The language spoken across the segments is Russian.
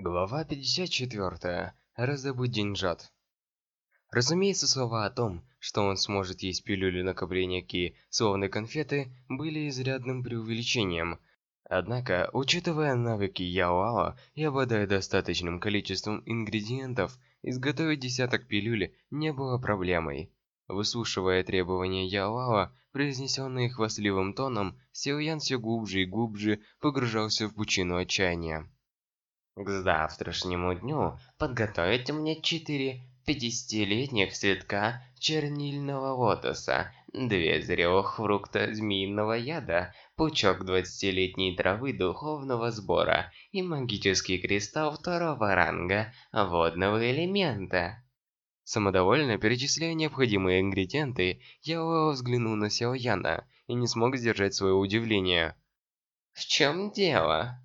Глава 54. Раздобыть деньжат. Разумеется, слова о том, что он сможет есть пилюли накопления ки, словно конфеты, были изрядным преувеличением. Однако, учитывая навыки Яоао и обладая достаточным количеством ингредиентов, изготовить десяток пилюль не было проблемой. Выслушивая требования Яоао, произнесенные хвастливым тоном, Силуян все глубже и глубже погружался в пучину отчаяния. К завтрашнему дню подготовите мне четыре пятидесятилетних цветка чернильного лотоса, две зрелых фрукта змеиного яда, пучок двадцатилетней травы духовного сбора и магический кристалл второго ранга водного элемента. Самодовольно перечисляя необходимые ингредиенты, я взглянул на Сяо Яна и не смог сдержать свое удивление. «В чем дело?»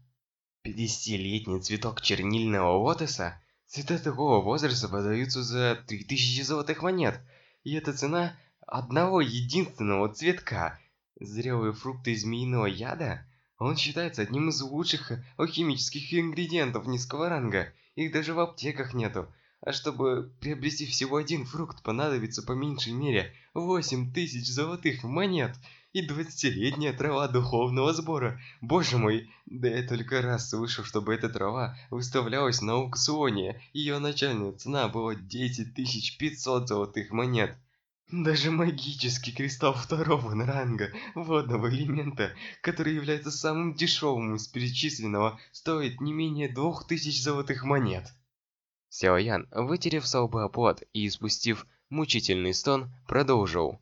Пятидесятилетний цветок чернильного лотоса? Цветы такого возраста продаются за 3000 золотых монет. И это цена одного единственного цветка. Зрелые фрукты змеиного яда? Он считается одним из лучших алхимических ингредиентов низкого ранга. Их даже в аптеках нету. А чтобы приобрести всего один фрукт, понадобится по меньшей мере 8000 золотых монет и двадцатилетняя трава духовного сбора. Боже мой, да я только раз слышал, чтобы эта трава выставлялась на аукционе. Ее начальная цена была 10 500 золотых монет. Даже магический кристалл второго ранга водного элемента, который является самым дешевым из перечисленного, стоит не менее 2000 золотых монет. Сяо Ян, вытерев с лба пот и испустив мучительный стон, продолжил.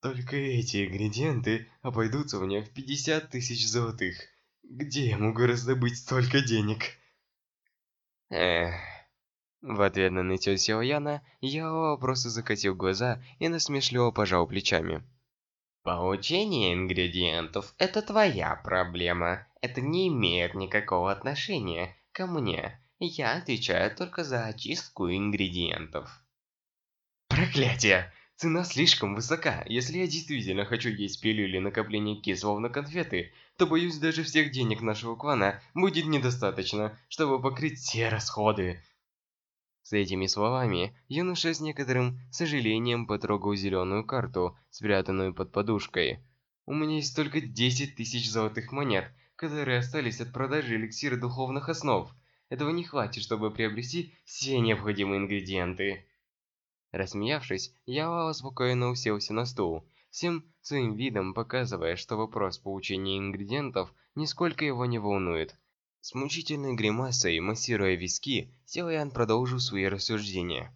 Только эти ингредиенты обойдутся мне в 50 тысяч золотых. Где я могу раздобыть столько денег? Эх... В ответ на нытьё Сяо Яна, Яо просто закатил глаза и насмешливо пожал плечами. Получение ингредиентов – это твоя проблема. Это не имеет никакого отношения ко мне. Я отвечаю только за очистку ингредиентов. Проклятие! Цена слишком высока. Если я действительно хочу есть пилюли накопления ки словно конфеты, то боюсь даже всех денег нашего клана будет недостаточно, чтобы покрыть все расходы. С этими словами, юноша с некоторым сожалением потрогал зеленую карту, спрятанную под подушкой. У меня есть только 10 тысяч золотых монет, которые остались от продажи эликсира духовных основ. Этого не хватит, чтобы приобрести все необходимые ингредиенты. Рассмеявшись, Яо спокойно уселся на стул, всем своим видом показывая, что вопрос получения ингредиентов нисколько его не волнует. С мучительной гримасой, массируя виски, Силаян продолжил свои рассуждения.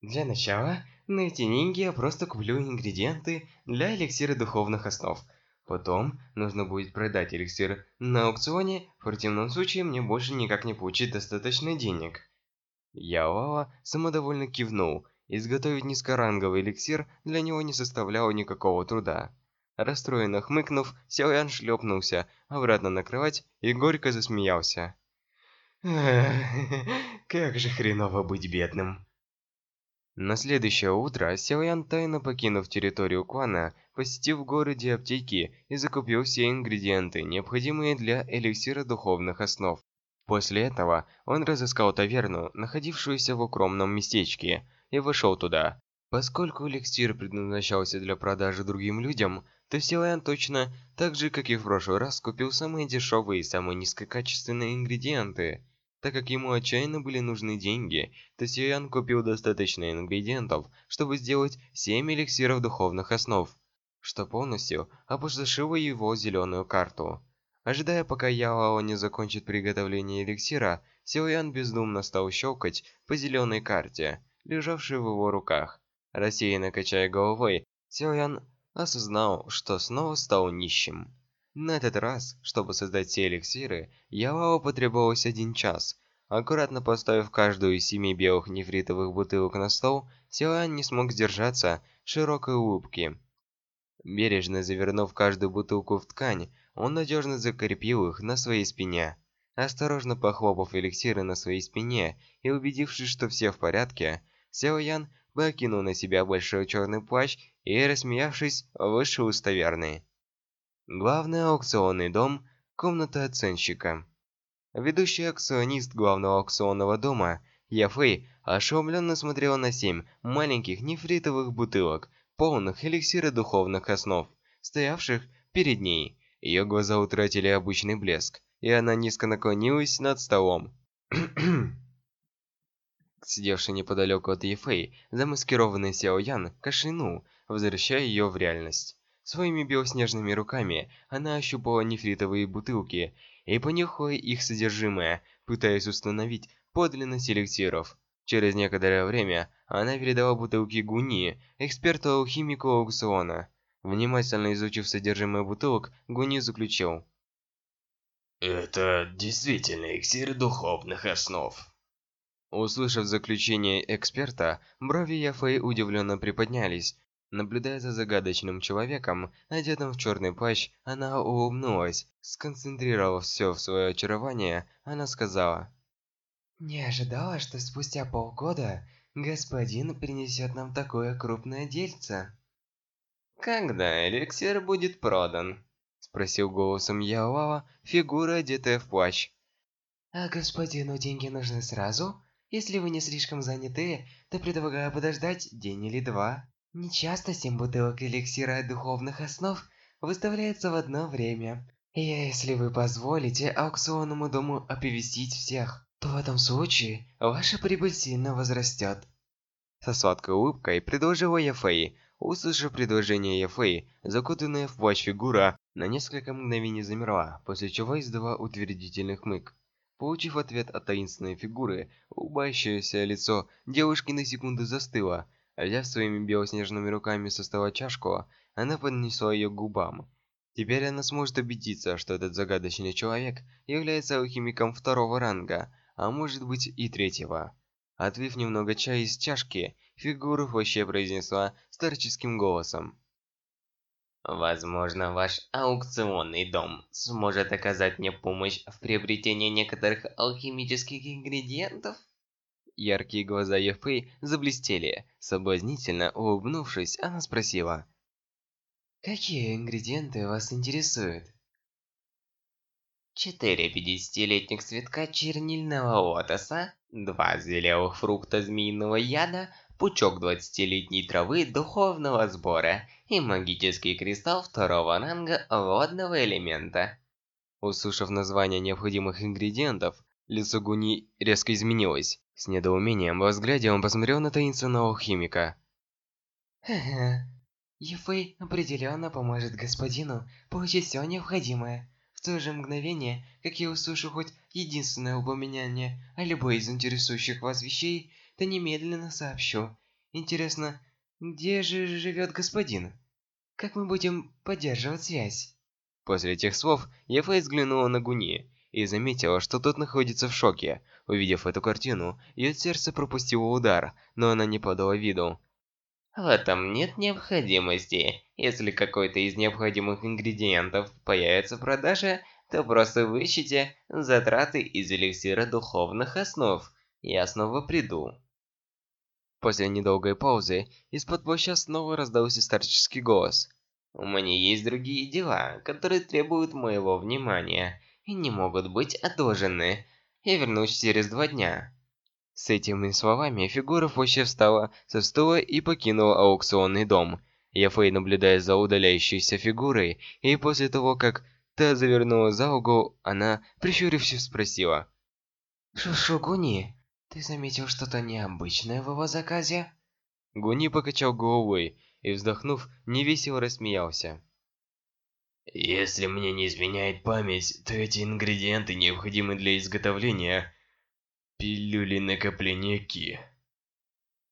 Для начала, на эти деньги я просто куплю ингредиенты для эликсира духовных основ. Потом нужно будет продать эликсир на аукционе, в противном случае мне больше никак не получить достаточно денег. Яо самодовольно кивнул Изготовить низкоранговый эликсир для него не составляло никакого труда. Расстроенно хмыкнув, Сяоян шлепнулся обратно на кровать и горько засмеялся. как же хреново быть бедным. На следующее утро Сяоян, тайно покинув территорию клана, посетил в городе аптеки и закупил все ингредиенты, необходимые для эликсира духовных основ. После этого он разыскал таверну, находившуюся в укромном местечке, и вошел туда. Поскольку эликсир предназначался для продажи другим людям, то Силаян точно так же, как и в прошлый раз, купил самые дешевые и самые низкокачественные ингредиенты. Так как ему отчаянно были нужны деньги, то Силаян купил достаточно ингредиентов, чтобы сделать 7 эликсиров духовных основ, что полностью опустошило его зеленую карту. Ожидая, пока Яо не закончит приготовление эликсира, Силаян бездумно стал щелкать по зеленой карте – лежавший в его руках. Рассеянно качая головой, Силаян осознал, что снова стал нищим. На этот раз, чтобы создать все эликсиры, Ялао потребовалось один час. Аккуратно поставив каждую из семи белых нефритовых бутылок на стол, Силаян не смог сдержаться широкой улыбки. Бережно завернув каждую бутылку в ткань, он надежно закрепил их на своей спине. Осторожно похлопав эликсиры на своей спине и убедившись, что все в порядке, Сяо Ян на себя большой черный плащ и, рассмеявшись, вышел из таверны. Главный аукционный дом, комната оценщика. Ведущий аукционист главного аукционного дома Яфэй ошеломленно смотрела на семь маленьких нефритовых бутылок, полных эликсира духовных основ, стоявших перед ней. Ее глаза утратили обычный блеск, и она низко наклонилась над столом. Сидевший неподалеку от Ефэй, замаскированный Сяо Ян, кашлянул, возвращая ее в реальность. Своими белоснежными руками она ощупала нефритовые бутылки и понюхала их содержимое, пытаясь установить подлинность эликсиров. Через некоторое время она передала бутылки Гуни, эксперту-алхимику аукциона. Внимательно изучив содержимое бутылок, Гуни заключил. «Это действительно эликсир духовных основ». Услышав заключение эксперта, брови Яфэй удивленно приподнялись. Наблюдая за загадочным человеком, одетым в черный плащ, она улыбнулась. Сконцентрировав все в свое очарование, она сказала. «Не ожидала, что спустя полгода господин принесет нам такое крупное дельце». «Когда эликсир будет продан?» Спросил голосом Ялава, фигура, одетая в плащ. «А господину деньги нужны сразу? Если вы не слишком заняты, то предлагаю подождать день или два». Нечасто семь бутылок эликсира духовных основ выставляется в одно время. И если вы позволите аукционному дому оповестить всех, то в этом случае ваша прибыль сильно возрастет. Со сладкой улыбкой предложила Яфэй. Услышав предложение Яфэй, закутанная в плащ фигура на несколько мгновений замерла, после чего издала утвердительный хмык. Получив ответ от таинственной фигуры, улыбающееся лицо девушки на секунду застыло, Взяв своими белоснежными руками со стола чашку, она поднесла ее к губам. Теперь она сможет убедиться, что этот загадочный человек является алхимиком второго ранга, а может быть и третьего. Отвив немного чая из чашки, фигура вообще произнесла старческим голосом. Возможно, ваш аукционный дом сможет оказать мне помощь в приобретении некоторых алхимических ингредиентов? Яркие глаза Ефэй заблестели. Соблазнительно улыбнувшись, она спросила. «Какие ингредиенты вас интересуют?» Четыре пятидесятилетних цветка чернильного лотоса, два зелевых фрукта змеиного яда, пучок двадцатилетней травы духовного сбора и магический кристалл второго ранга водного элемента. Услышав название необходимых ингредиентов, лицо Гуни резко изменилось. С недоумением во взгляде он посмотрел на таинственного химика. Ха-ха. Ефэй определенно поможет господину получить все необходимое. В то же мгновение, как я услышу хоть единственное упоминание о любой из интересующих вас вещей, то немедленно сообщу. Интересно, где же живет господин? Как мы будем поддерживать связь? После этих слов Ефэй взглянула на Гуни и заметила, что тот находится в шоке. Увидев эту картину, ее сердце пропустило удар, но она не подала виду. В этом нет необходимости. Если какой-то из необходимых ингредиентов появится в продаже, то просто выщите затраты из эликсира духовных основ. Я снова приду. После недолгой паузы, из-под плаща снова раздался старческий голос. У меня есть другие дела, которые требуют моего внимания и не могут быть отложены. Я вернусь через два дня. С этими словами фигура Фощи встала со стула и покинула аукционный дом. Яфей, наблюдая за удаляющейся фигурой, и после того, как та завернула за угол, она, прищурившись, спросила. «Шушу Гуни, ты заметил что-то необычное в его заказе?» Гуни покачал головой и, вздохнув, невесело рассмеялся. Если мне не изменяет память, то эти ингредиенты необходимы для изготовления пилюли накопления Ки.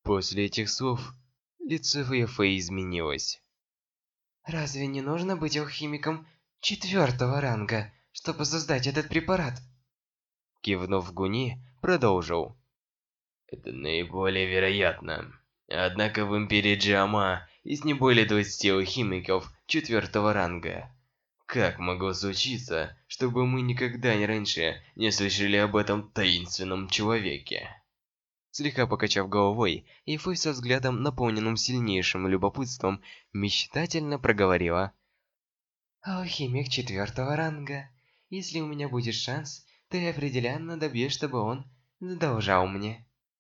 После этих слов лицо Фэйфэй изменилось. Разве не нужно быть алхимиком четвертого ранга, чтобы создать этот препарат? Кивнув Гуни, продолжил. Это наиболее вероятно. Однако в Империи Джиама есть не более 20 алхимиков четвертого ранга. Как могло случиться, чтобы мы никогда не раньше не слышали об этом таинственном человеке? Слегка покачав головой, Ифэй со взглядом, наполненным сильнейшим любопытством, мечтательно проговорила. «Алхимик четвертого ранга. Если у меня будет шанс ты определенно добьешь, чтобы он задолжал мне.